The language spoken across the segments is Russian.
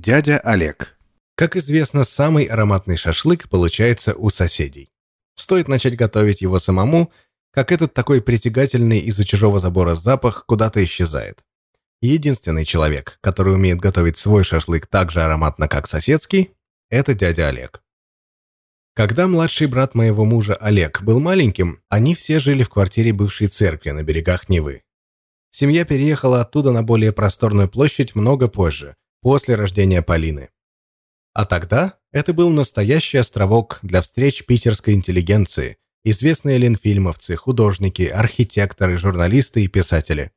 Дядя Олег. Как известно, самый ароматный шашлык получается у соседей. Стоит начать готовить его самому, как этот такой притягательный из-за чужого забора запах куда-то исчезает. Единственный человек, который умеет готовить свой шашлык так же ароматно, как соседский, это дядя Олег. Когда младший брат моего мужа Олег был маленьким, они все жили в квартире бывшей церкви на берегах Невы. Семья переехала оттуда на более просторную площадь много позже, после рождения Полины. А тогда это был настоящий островок для встреч питерской интеллигенции, известные ленфильмовцы, художники, архитекторы, журналисты и писатели.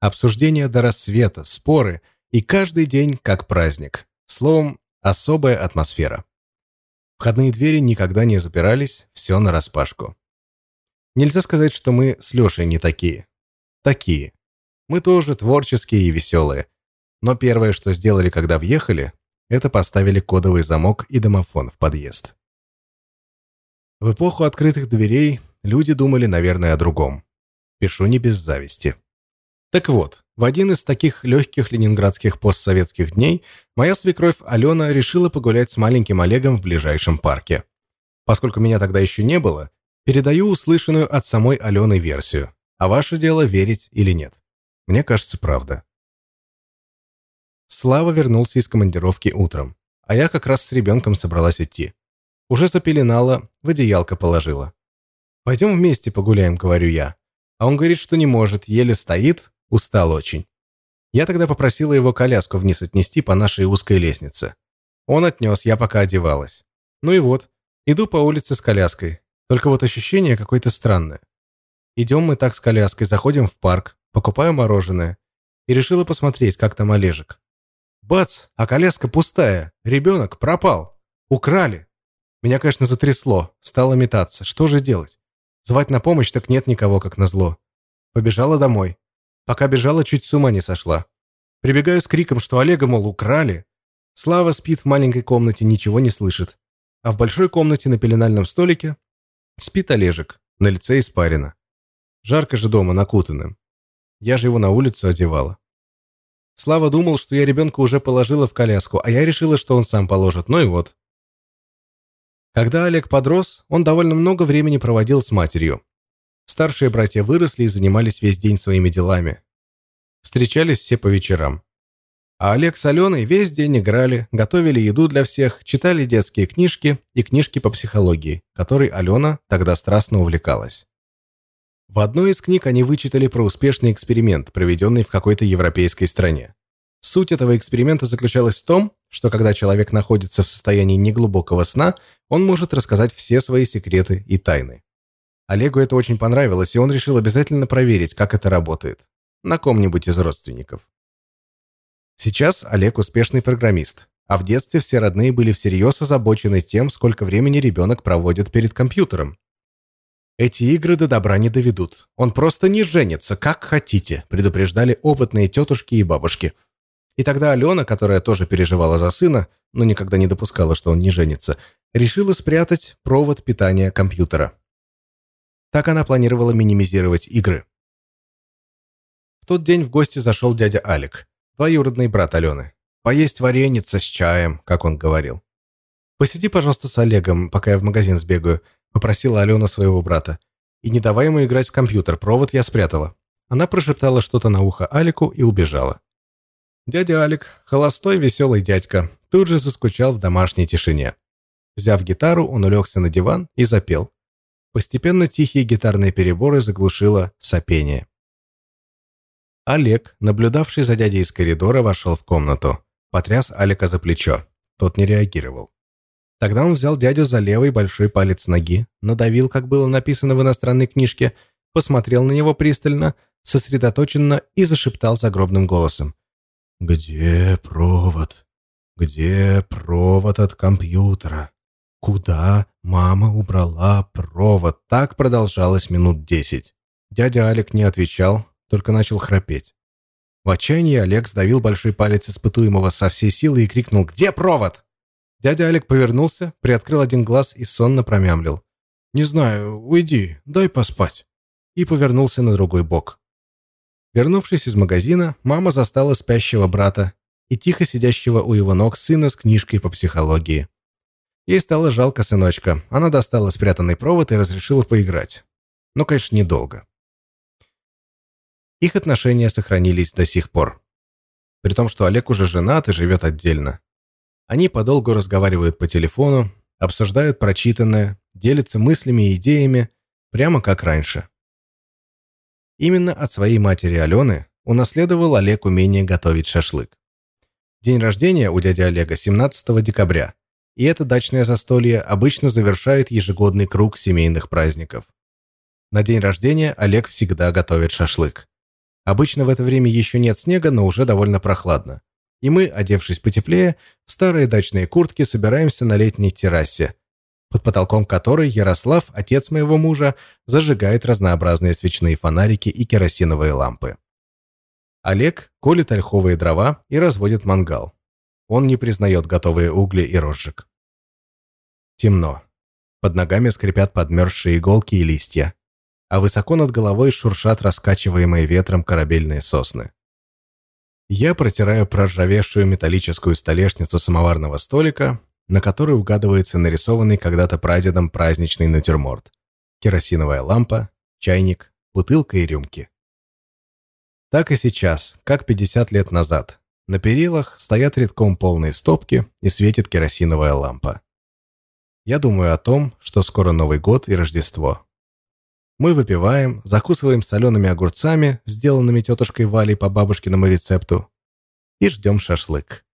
Обсуждения до рассвета, споры и каждый день как праздник. Словом, особая атмосфера. Входные двери никогда не запирались, все нараспашку. Нельзя сказать, что мы с Лешей не такие. Такие. Мы тоже творческие и веселые, но первое, что сделали, когда въехали, это поставили кодовый замок и домофон в подъезд. В эпоху открытых дверей люди думали, наверное, о другом. Пишу не без зависти. Так вот, в один из таких легких ленинградских постсоветских дней моя свекровь Алена решила погулять с маленьким Олегом в ближайшем парке. Поскольку меня тогда еще не было, передаю услышанную от самой Алены версию. А ваше дело верить или нет. Мне кажется, правда. Слава вернулся из командировки утром, а я как раз с ребенком собралась идти. Уже запеленала, в одеялко положила. «Пойдем вместе погуляем», — говорю я. А он говорит, что не может, еле стоит, устал очень. Я тогда попросила его коляску вниз отнести по нашей узкой лестнице. Он отнес, я пока одевалась. Ну и вот, иду по улице с коляской. Только вот ощущение какое-то странное. Идем мы так с коляской, заходим в парк, покупаю мороженое. И решила посмотреть, как там Олежек. Бац, а коляска пустая. Ребенок пропал. Украли. Меня, конечно, затрясло. Стало метаться. Что же делать? Звать на помощь так нет никого, как назло. Побежала домой. Пока бежала, чуть с ума не сошла. Прибегаю с криком, что Олега, мол, украли. Слава спит в маленькой комнате, ничего не слышит. А в большой комнате на пеленальном столике спит Олежек, на лице испарина. Жарко же дома, накутанным. Я же его на улицу одевала. Слава думал, что я ребенка уже положила в коляску, а я решила, что он сам положит. Ну и вот. Когда Олег подрос, он довольно много времени проводил с матерью. Старшие братья выросли и занимались весь день своими делами. Встречались все по вечерам. А Олег с Аленой весь день играли, готовили еду для всех, читали детские книжки и книжки по психологии, которой Алена тогда страстно увлекалась. В одной из книг они вычитали про успешный эксперимент, проведенный в какой-то европейской стране. Суть этого эксперимента заключалась в том, что когда человек находится в состоянии неглубокого сна, он может рассказать все свои секреты и тайны. Олегу это очень понравилось, и он решил обязательно проверить, как это работает. На ком-нибудь из родственников. Сейчас Олег успешный программист, а в детстве все родные были всерьез озабочены тем, сколько времени ребенок проводит перед компьютером. Эти игры до добра не доведут. Он просто не женится, как хотите, предупреждали опытные тетушки и бабушки. И тогда Алена, которая тоже переживала за сына, но никогда не допускала, что он не женится, решила спрятать провод питания компьютера. Так она планировала минимизировать игры. В тот день в гости зашел дядя Алик, двоюродный брат Алены. Поесть вареница с чаем, как он говорил. «Посиди, пожалуйста, с Олегом, пока я в магазин сбегаю попросила Алена своего брата. «И не давай ему играть в компьютер, провод я спрятала». Она прошептала что-то на ухо Алику и убежала. Дядя Алик, холостой веселый дядька, тут же заскучал в домашней тишине. Взяв гитару, он улегся на диван и запел. Постепенно тихие гитарные переборы заглушило сопение. Олег, наблюдавший за дядей из коридора, вошел в комнату. Потряс Алика за плечо. Тот не реагировал. Тогда он взял дядю за левый большой палец ноги, надавил, как было написано в иностранной книжке, посмотрел на него пристально, сосредоточенно и зашептал загробным голосом. «Где провод? Где провод от компьютера? Куда мама убрала провод?» Так продолжалось минут десять. Дядя Алик не отвечал, только начал храпеть. В отчаянии Олег сдавил большой палец испытуемого со всей силы и крикнул «Где провод?». Дядя Алик повернулся, приоткрыл один глаз и сонно промямлил. «Не знаю, уйди, дай поспать». И повернулся на другой бок. Вернувшись из магазина, мама застала спящего брата и тихо сидящего у его ног сына с книжкой по психологии. Ей стало жалко сыночка. Она достала спрятанный провод и разрешила поиграть. Но, конечно, недолго. Их отношения сохранились до сих пор. При том, что Олег уже женат и живет отдельно. Они подолгу разговаривают по телефону, обсуждают прочитанное, делятся мыслями и идеями, прямо как раньше. Именно от своей матери Алены унаследовал Олег умение готовить шашлык. День рождения у дяди Олега 17 декабря, и это дачное застолье обычно завершает ежегодный круг семейных праздников. На день рождения Олег всегда готовит шашлык. Обычно в это время еще нет снега, но уже довольно прохладно. И мы, одевшись потеплее, в старые дачные куртки собираемся на летней террасе, под потолком которой Ярослав, отец моего мужа, зажигает разнообразные свечные фонарики и керосиновые лампы. Олег колет ольховые дрова и разводит мангал. Он не признает готовые угли и розжиг. Темно. Под ногами скрипят подмерзшие иголки и листья а высоко над головой шуршат раскачиваемые ветром корабельные сосны. Я протираю проржавевшую металлическую столешницу самоварного столика, на которой угадывается нарисованный когда-то прадедом праздничный натюрморт. Керосиновая лампа, чайник, бутылка и рюмки. Так и сейчас, как 50 лет назад. На перилах стоят редком полные стопки и светит керосиновая лампа. Я думаю о том, что скоро Новый год и Рождество. Мы выпиваем, закусываем солеными огурцами, сделанными тетушкой Валей по бабушкиному рецепту, и ждем шашлык.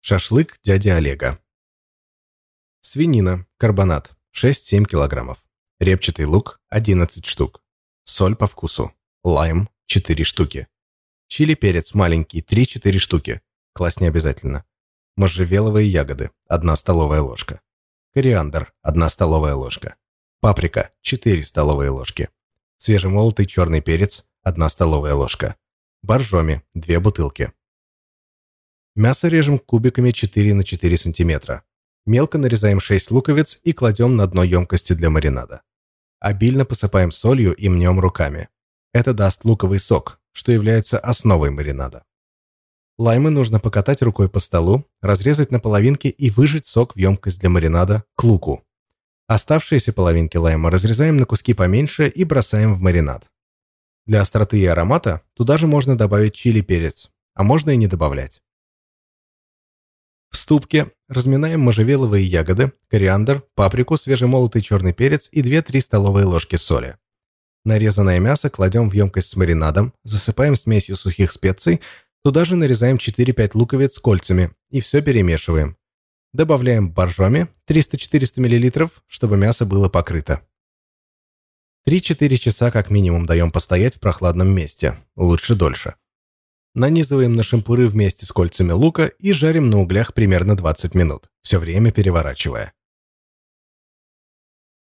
Шашлык дяди Олега. Свинина, карбонат, 6-7 килограммов. Репчатый лук, 11 штук. Соль по вкусу. Лайм, 4 штуки. Чили-перец маленький, 3-4 штуки. Класть не обязательно. Можжевеловые ягоды, 1 столовая ложка кориандр – 1 столовая ложка, паприка – 4 столовые ложки, свежемолотый черный перец – 1 столовая ложка, боржоми – 2 бутылки. Мясо режем кубиками 4 на 4 см. Мелко нарезаем 6 луковиц и кладем на дно емкости для маринада. Обильно посыпаем солью и мнем руками. Это даст луковый сок, что является основой маринада. Лаймы нужно покатать рукой по столу, разрезать на половинки и выжать сок в емкость для маринада к луку. Оставшиеся половинки лайма разрезаем на куски поменьше и бросаем в маринад. Для остроты и аромата туда же можно добавить чили-перец, а можно и не добавлять. В ступке разминаем можжевеловые ягоды, кориандр, паприку, свежемолотый черный перец и 2-3 столовые ложки соли. Нарезанное мясо кладем в емкость с маринадом, засыпаем смесью сухих специй, Туда же нарезаем 4-5 луковиц с кольцами и все перемешиваем. Добавляем боржоми 300-400 мл, чтобы мясо было покрыто. 3-4 часа как минимум даем постоять в прохладном месте, лучше дольше. Нанизываем на шампуры вместе с кольцами лука и жарим на углях примерно 20 минут, все время переворачивая.